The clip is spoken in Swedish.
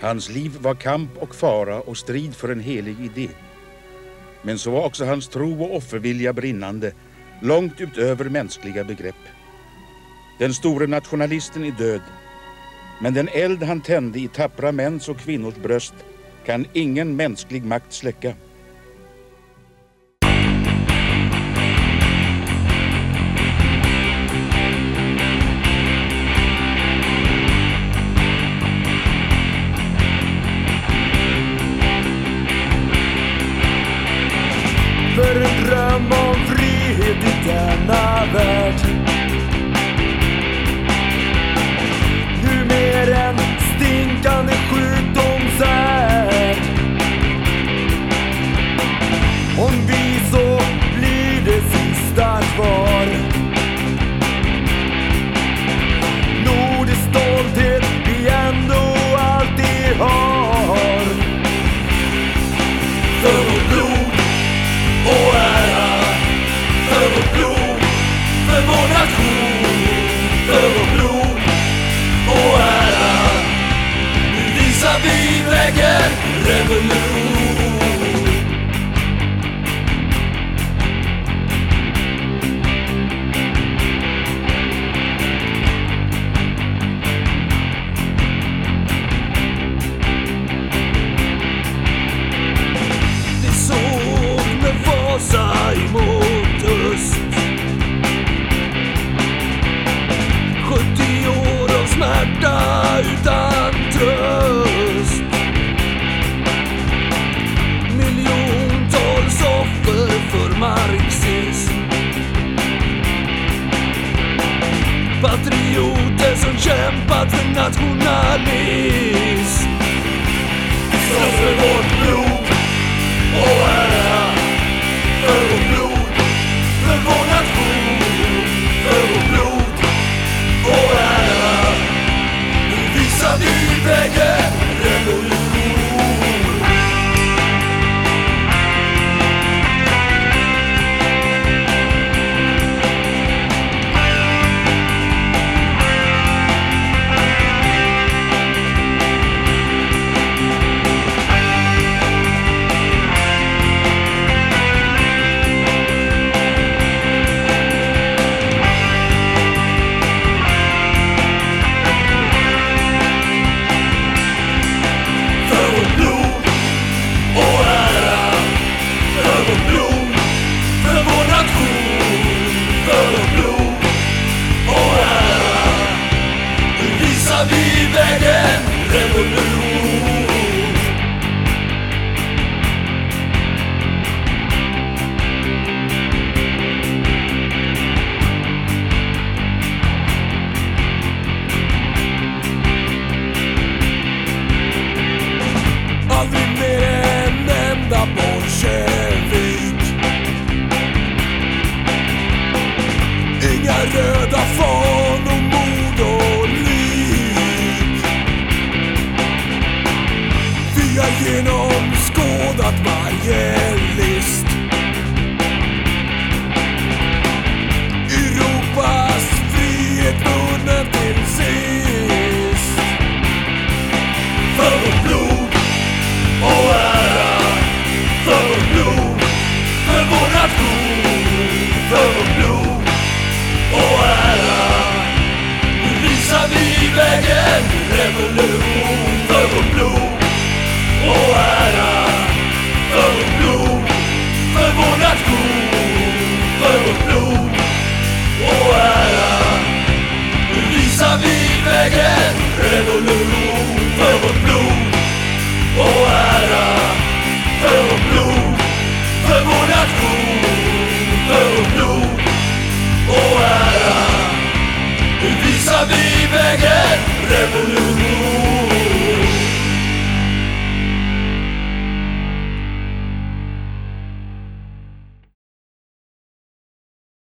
Hans liv var kamp och fara och strid för en helig idé. Men så var också hans tro och offervilja brinnande, långt utöver mänskliga begrepp. Den store nationalisten är död, men den eld han tände i tappra mäns och kvinnors bröst kan ingen mänsklig makt släcka. För en dröm om frihet i denna värld. Revolution. Kämpat för revolution för vårt blod och ära för vårt blod, för vår nation, för vårt blod och ära. Nu visar vi vägen revolution för vårt blod och ära för vårt blod, för vår nation, för vårt blod och ära. Nu visar vi vägen revolution